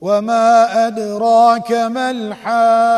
وما أدراك ما الحاقة